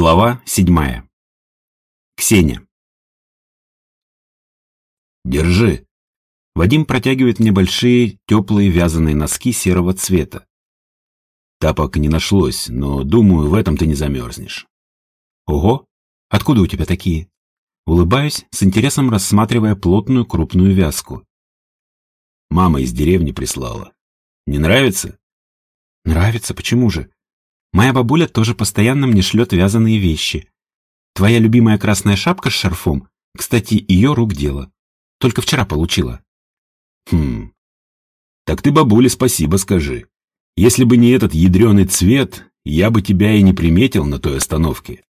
Глава седьмая. Ксения. Держи. Вадим протягивает мне большие теплые вязаные носки серого цвета. Тапок не нашлось, но, думаю, в этом ты не замерзнешь. Ого, откуда у тебя такие? Улыбаюсь, с интересом рассматривая плотную крупную вязку. Мама из деревни прислала. Не нравится? Нравится, почему же? Моя бабуля тоже постоянно мне шлет вязаные вещи. Твоя любимая красная шапка с шарфом, кстати, ее рук дело. Только вчера получила. Хм. Так ты бабуле спасибо скажи. Если бы не этот ядреный цвет, я бы тебя и не приметил на той остановке.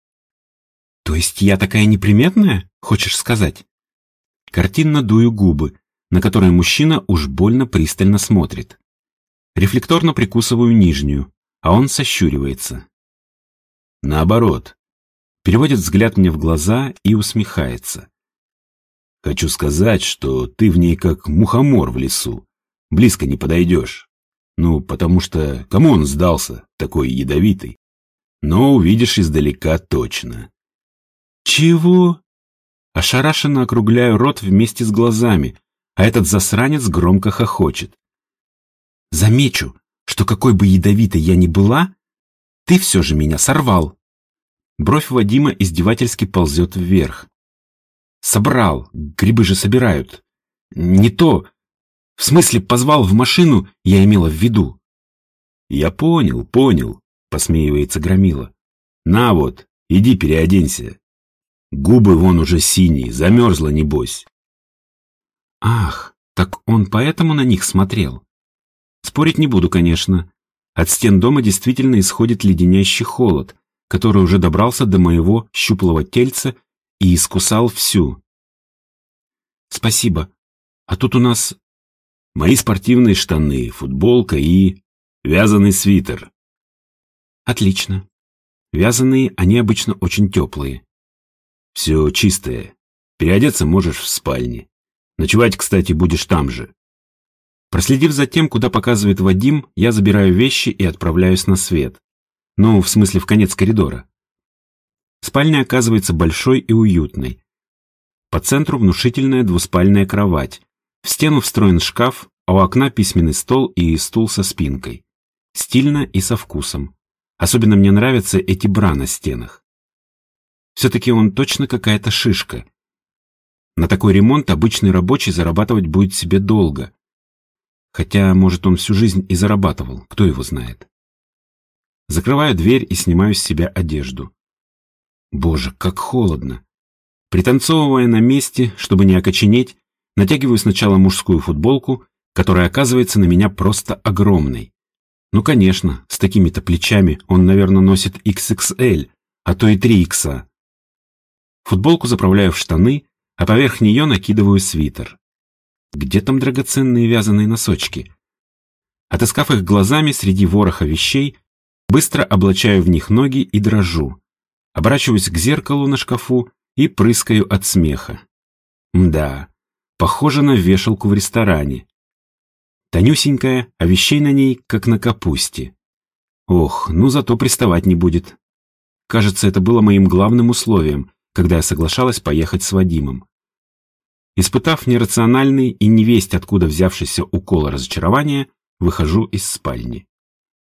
То есть я такая неприметная, хочешь сказать? Картинно дую губы, на которые мужчина уж больно пристально смотрит. Рефлекторно прикусываю нижнюю, а он сощуривается. Наоборот, переводит взгляд мне в глаза и усмехается. Хочу сказать, что ты в ней как мухомор в лесу, близко не подойдешь. Ну, потому что кому он сдался, такой ядовитый? Но увидишь издалека точно. Чего? Ошарашенно округляю рот вместе с глазами, а этот засранец громко хохочет. Замечу, что какой бы ядовитой я ни была, ты все же меня сорвал. Бровь Вадима издевательски ползет вверх. Собрал, грибы же собирают. Не то. В смысле, позвал в машину, я имела в виду. Я понял, понял, посмеивается Громила. На вот, иди переоденься. Губы вон уже синие, замерзла небось. Ах, так он поэтому на них смотрел. Спорить не буду, конечно. От стен дома действительно исходит леденящий холод, который уже добрался до моего щуплого тельца и искусал всю. Спасибо. А тут у нас... Мои спортивные штаны, футболка и... вязаный свитер. Отлично. Вязаные, они обычно очень теплые. Все чистое. Переодеться можешь в спальне. Ночевать, кстати, будешь там же. Проследив за тем, куда показывает Вадим, я забираю вещи и отправляюсь на свет. Ну, в смысле, в конец коридора. Спальня оказывается большой и уютной. По центру внушительная двуспальная кровать. В стену встроен шкаф, а у окна письменный стол и стул со спинкой. Стильно и со вкусом. Особенно мне нравятся эти бра на стенах. Все-таки он точно какая-то шишка. На такой ремонт обычный рабочий зарабатывать будет себе долго. Хотя, может, он всю жизнь и зарабатывал, кто его знает. Закрываю дверь и снимаю с себя одежду. Боже, как холодно. Пританцовывая на месте, чтобы не окоченеть, натягиваю сначала мужскую футболку, которая оказывается на меня просто огромной. Ну, конечно, с такими-то плечами он, наверное, носит XXL, а то и 3 икса. Футболку заправляю в штаны, а поверх нее накидываю свитер. Где там драгоценные вязаные носочки? Отыскав их глазами среди вороха вещей, быстро облачаю в них ноги и дрожу. Оборачиваюсь к зеркалу на шкафу и прыскаю от смеха. Мда, похоже на вешалку в ресторане. Тонюсенькая, а вещей на ней, как на капусте. Ох, ну зато приставать не будет. Кажется, это было моим главным условием, когда я соглашалась поехать с Вадимом. Испытав нерациональный и невесть откуда взявшийся укол разочарования, выхожу из спальни.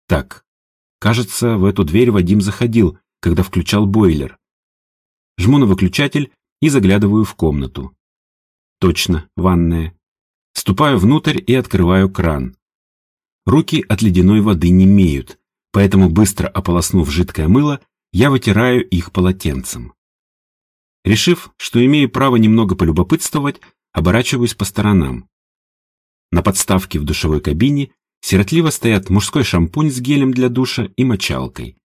Так, кажется, в эту дверь Вадим заходил, когда включал бойлер. Жму на выключатель и заглядываю в комнату. Точно, ванная. Ступаю внутрь и открываю кран. Руки от ледяной воды не имеют, поэтому быстро ополоснув жидкое мыло, я вытираю их полотенцем. Решив, что имею право немного полюбопытствовать, оборачиваюсь по сторонам. На подставке в душевой кабине сиротливо стоят мужской шампунь с гелем для душа и мочалкой.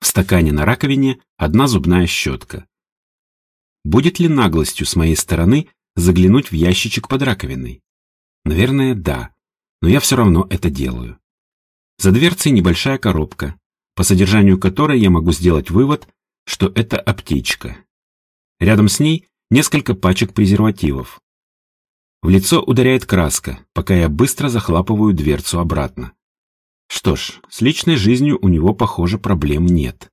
В стакане на раковине одна зубная щетка. Будет ли наглостью с моей стороны заглянуть в ящичек под раковиной? Наверное, да, но я все равно это делаю. За дверцей небольшая коробка, по содержанию которой я могу сделать вывод, что это аптечка. Рядом с ней несколько пачек презервативов. В лицо ударяет краска, пока я быстро захлапываю дверцу обратно. Что ж, с личной жизнью у него, похоже, проблем нет.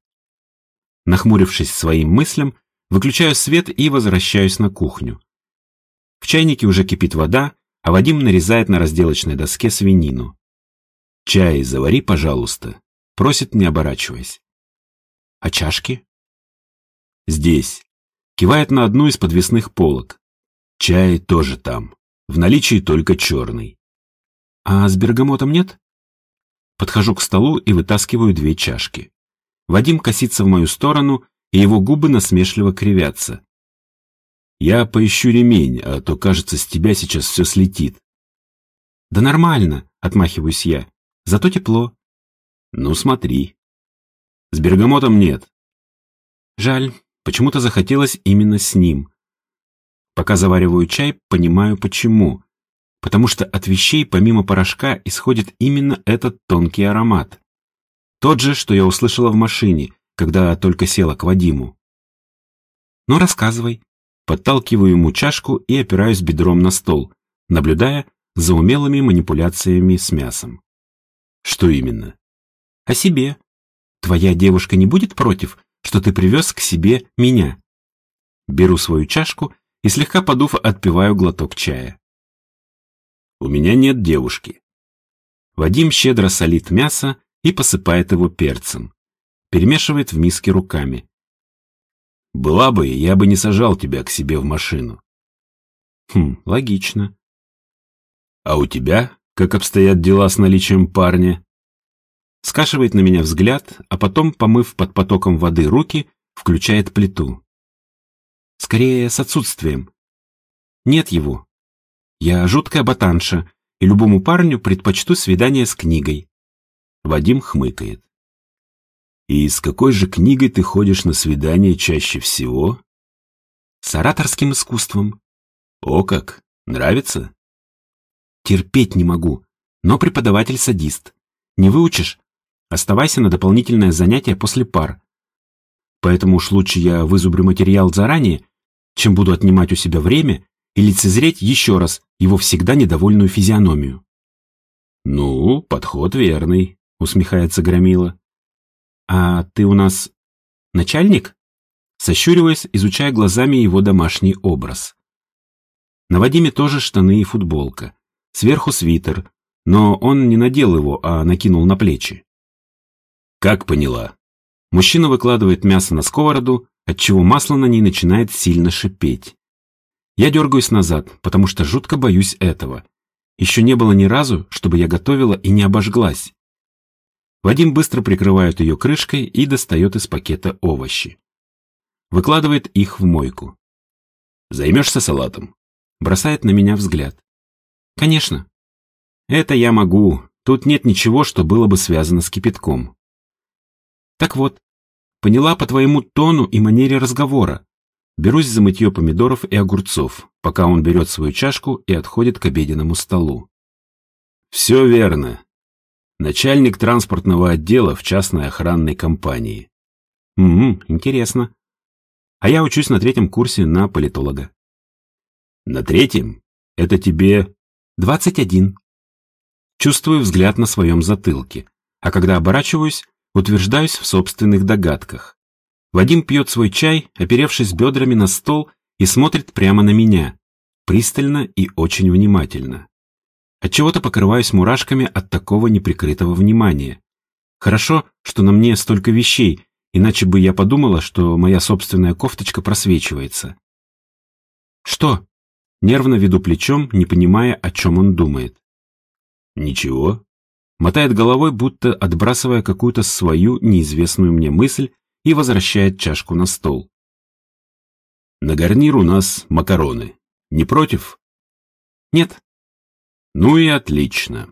Нахмурившись своим мыслям, выключаю свет и возвращаюсь на кухню. В чайнике уже кипит вода, а Вадим нарезает на разделочной доске свинину. «Чай завари, пожалуйста», — просит, не оборачиваясь. «А чашки?» «Здесь». Кивает на одну из подвесных полок. Чай тоже там. В наличии только черный. «А с бергамотом нет?» Подхожу к столу и вытаскиваю две чашки. Вадим косится в мою сторону, и его губы насмешливо кривятся. «Я поищу ремень, а то, кажется, с тебя сейчас все слетит». «Да нормально», — отмахиваюсь я. «Зато тепло». «Ну, смотри». «С бергамотом нет». «Жаль, почему-то захотелось именно с ним». Пока завариваю чай, понимаю, почему потому что от вещей помимо порошка исходит именно этот тонкий аромат. Тот же, что я услышала в машине, когда только села к Вадиму. «Ну, рассказывай». Подталкиваю ему чашку и опираюсь бедром на стол, наблюдая за умелыми манипуляциями с мясом. «Что именно?» «О себе. Твоя девушка не будет против, что ты привез к себе меня?» Беру свою чашку и слегка подув отпиваю глоток чая. У меня нет девушки. Вадим щедро солит мясо и посыпает его перцем. Перемешивает в миске руками. Была бы, я бы не сажал тебя к себе в машину. Хм, логично. А у тебя, как обстоят дела с наличием парня? Скашивает на меня взгляд, а потом, помыв под потоком воды руки, включает плиту. Скорее, с отсутствием. Нет его, я жуткая ботанша, и любому парню предпочту свидание с книгой. Вадим хмыкает. И с какой же книгой ты ходишь на свидание чаще всего? С ораторским искусством. О как, нравится? Терпеть не могу, но преподаватель садист. Не выучишь? Оставайся на дополнительное занятие после пар. Поэтому уж лучше я вызубрю материал заранее, чем буду отнимать у себя время и лицезреть еще раз его всегда недовольную физиономию. «Ну, подход верный», — усмехается Громила. «А ты у нас начальник?» Сощуриваясь, изучая глазами его домашний образ. На Вадиме тоже штаны и футболка. Сверху свитер, но он не надел его, а накинул на плечи. «Как поняла?» Мужчина выкладывает мясо на сковороду, отчего масло на ней начинает сильно шипеть. Я дергаюсь назад, потому что жутко боюсь этого. Еще не было ни разу, чтобы я готовила и не обожглась. Вадим быстро прикрывает ее крышкой и достает из пакета овощи. Выкладывает их в мойку. «Займешься салатом?» Бросает на меня взгляд. «Конечно». «Это я могу. Тут нет ничего, что было бы связано с кипятком». «Так вот, поняла по твоему тону и манере разговора. Берусь за мытье помидоров и огурцов, пока он берет свою чашку и отходит к обеденному столу. Все верно. Начальник транспортного отдела в частной охранной компании. Угу, интересно. А я учусь на третьем курсе на политолога. На третьем? Это тебе... Двадцать один. Чувствую взгляд на своем затылке, а когда оборачиваюсь, утверждаюсь в собственных догадках. Вадим пьет свой чай, оперевшись бедрами на стол и смотрит прямо на меня, пристально и очень внимательно. Отчего-то покрываюсь мурашками от такого неприкрытого внимания. Хорошо, что на мне столько вещей, иначе бы я подумала, что моя собственная кофточка просвечивается. «Что?» Нервно веду плечом, не понимая, о чем он думает. «Ничего». Мотает головой, будто отбрасывая какую-то свою неизвестную мне мысль и возвращает чашку на стол. На гарнир у нас макароны. Не против? Нет. Ну и отлично.